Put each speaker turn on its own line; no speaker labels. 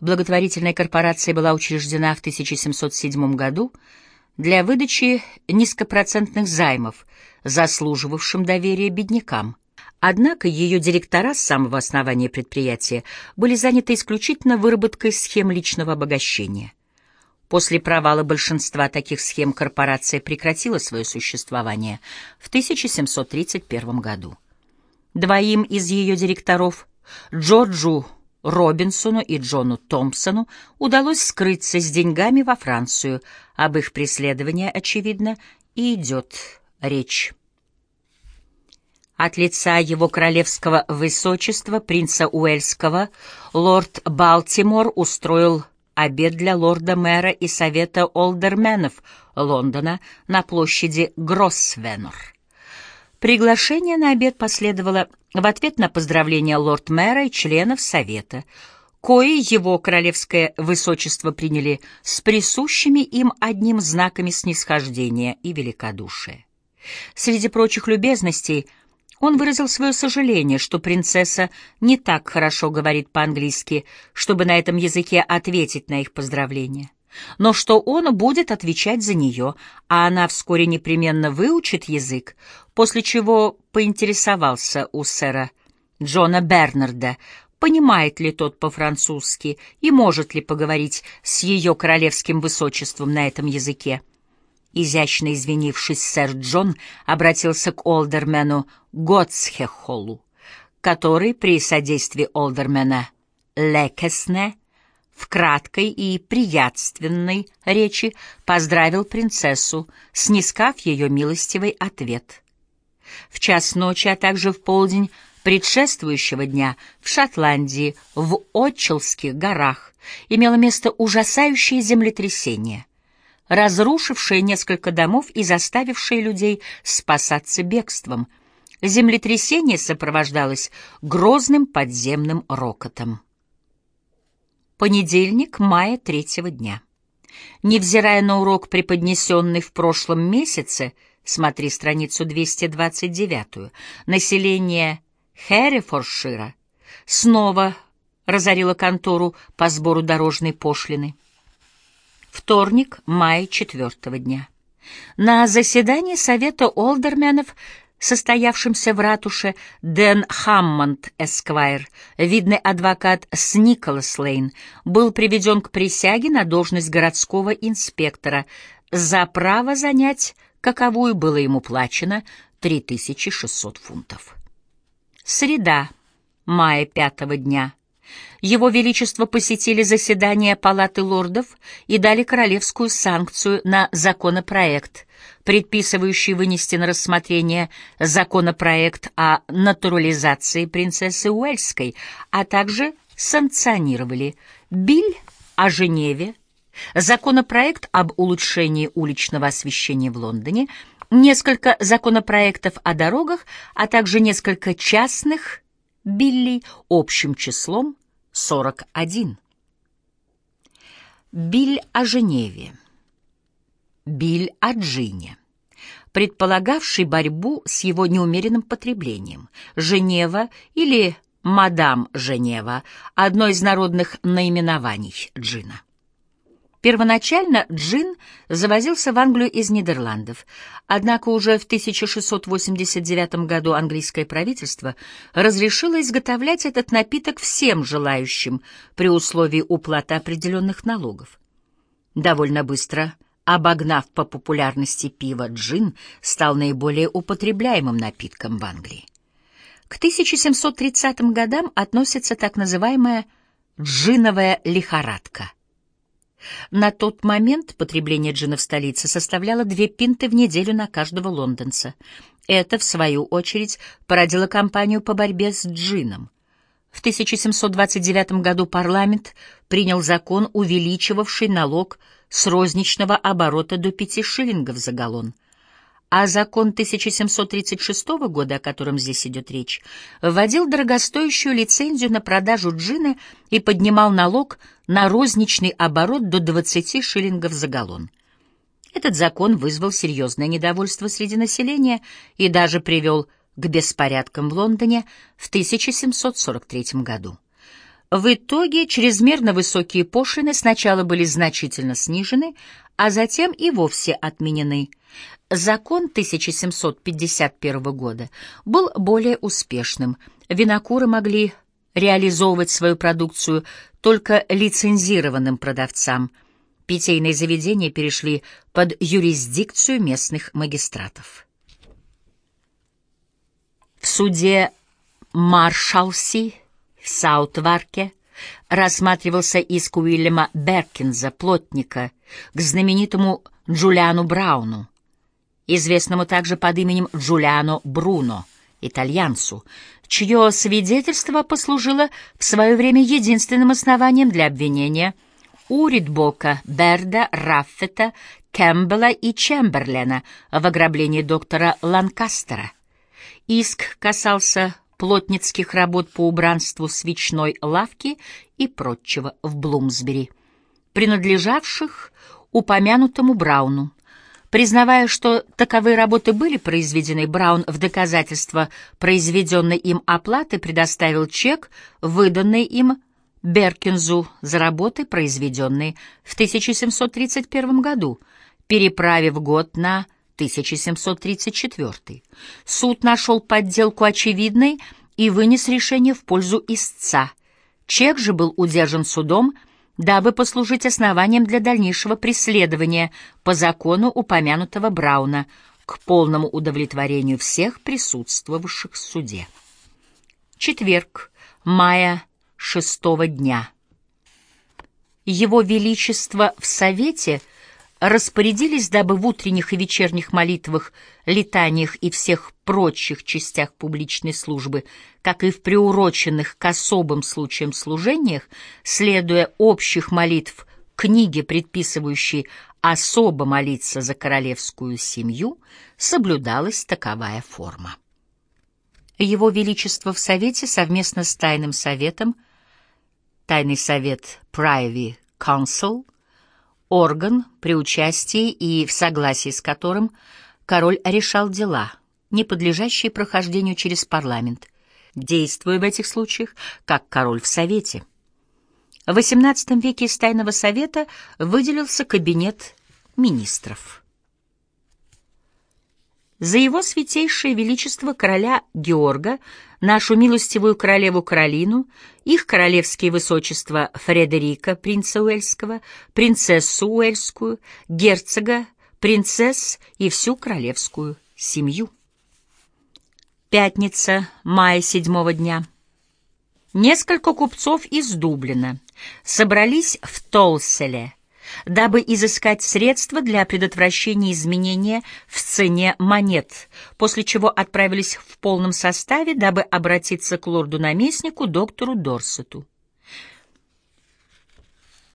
Благотворительная корпорация была учреждена в 1707 году для выдачи низкопроцентных займов, заслуживавшим доверия беднякам. Однако ее директора с самого основания предприятия были заняты исключительно выработкой схем личного обогащения. После провала большинства таких схем корпорация прекратила свое существование в 1731 году. Двоим из ее директоров, Джорджу Робинсону и Джону Томпсону, удалось скрыться с деньгами во Францию. Об их преследовании, очевидно, и идет речь. От лица его королевского высочества, принца Уэльского, лорд Балтимор устроил обед для лорда-мэра и совета олдерменов Лондона на площади Гроссвеннор. Приглашение на обед последовало в ответ на поздравления лорд-мэра и членов совета, кои его королевское высочество приняли с присущими им одним знаками снисхождения и великодушия. Среди прочих любезностей — он выразил свое сожаление, что принцесса не так хорошо говорит по-английски, чтобы на этом языке ответить на их поздравления, но что он будет отвечать за нее, а она вскоре непременно выучит язык, после чего поинтересовался у сэра Джона Бернарда, понимает ли тот по-французски и может ли поговорить с ее королевским высочеством на этом языке. Изящно извинившись, сэр Джон обратился к олдермену Готсхехолу, который при содействии олдермена Лекесне в краткой и приятственной речи поздравил принцессу, снискав ее милостивый ответ. В час ночи, а также в полдень предшествующего дня в Шотландии, в Отчелских горах, имело место ужасающее землетрясение — разрушившее несколько домов и заставившее людей спасаться бегством. Землетрясение сопровождалось грозным подземным рокотом. Понедельник, мая третьего дня. Невзирая на урок, преподнесенный в прошлом месяце, смотри страницу 229, население Херрифоршира снова разорило контору по сбору дорожной пошлины. Вторник, мая четвертого дня. На заседании Совета олдерменов, состоявшемся в ратуше, Дэн Хаммонд Эсквайр, видный адвокат с Николас Лейн, был приведен к присяге на должность городского инспектора за право занять, каковую было ему плачено, 3600 фунтов. Среда, мая пятого дня. Его Величество посетили заседание Палаты лордов и дали королевскую санкцию на законопроект, предписывающий вынести на рассмотрение законопроект о натурализации принцессы Уэльской, а также санкционировали Биль о Женеве, законопроект об улучшении уличного освещения в Лондоне, несколько законопроектов о дорогах, а также несколько частных Билли общим числом 41. Биль о Женеве. Биль о Джине, предполагавший борьбу с его неумеренным потреблением. Женева или Мадам Женева – одно из народных наименований джина. Первоначально джин завозился в Англию из Нидерландов, однако уже в 1689 году английское правительство разрешило изготовлять этот напиток всем желающим при условии уплаты определенных налогов. Довольно быстро, обогнав по популярности пиво, джин стал наиболее употребляемым напитком в Англии. К 1730 годам относится так называемая джиновая лихорадка – на тот момент потребление джина в столице составляло две пинты в неделю на каждого лондонца. Это, в свою очередь, породило кампанию по борьбе с джином. В 1729 году парламент принял закон, увеличивавший налог с розничного оборота до пяти шиллингов за галлон – а закон 1736 года, о котором здесь идет речь, вводил дорогостоящую лицензию на продажу джина и поднимал налог на розничный оборот до 20 шиллингов за галлон. Этот закон вызвал серьезное недовольство среди населения и даже привел к беспорядкам в Лондоне в 1743 году. В итоге чрезмерно высокие пошлины сначала были значительно снижены, а затем и вовсе отменены. Закон 1751 года был более успешным. Винокуры могли реализовывать свою продукцию только лицензированным продавцам. Питейные заведения перешли под юрисдикцию местных магистратов. В суде Маршалси в Саутварке рассматривался иск Уильяма Беркинза, плотника, к знаменитому Джулиану Брауну, известному также под именем Джулиано Бруно, итальянцу, чье свидетельство послужило в свое время единственным основанием для обвинения у Ридбока, Берда, Раффета, Кэмпбелла и Чемберлена в ограблении доктора Ланкастера. Иск касался плотницких работ по убранству свечной лавки и прочего в Блумсбери, принадлежавших упомянутому Брауну. Признавая, что таковые работы были произведены, Браун в доказательство произведенной им оплаты предоставил чек, выданный им Беркинзу за работы, произведенные в 1731 году, переправив год на 1734. Суд нашел подделку очевидной и вынес решение в пользу истца. Чек же был удержан судом, дабы послужить основанием для дальнейшего преследования по закону упомянутого Брауна к полному удовлетворению всех присутствовавших в суде. Четверг, мая шестого дня. Его Величество в Совете — распорядились, дабы в утренних и вечерних молитвах, летаниях и всех прочих частях публичной службы, как и в приуроченных к особым случаям служениях, следуя общих молитв книге, предписывающей особо молиться за королевскую семью, соблюдалась таковая форма. Его Величество в Совете совместно с Тайным Советом, Тайный Совет Privy Council — орган, при участии и в согласии с которым король решал дела, не подлежащие прохождению через парламент, действуя в этих случаях как король в Совете. В XVIII веке из Тайного Совета выделился кабинет министров за его святейшее величество короля Георга, нашу милостивую королеву Каролину, их королевские высочества Фредерика, принца Уэльского, принцессу Уэльскую, герцога, принцесс и всю королевскую семью. Пятница, мая седьмого дня. Несколько купцов из Дублина собрались в Толселе, дабы изыскать средства для предотвращения изменения в цене монет, после чего отправились в полном составе, дабы обратиться к лорду-наместнику доктору Дорсету.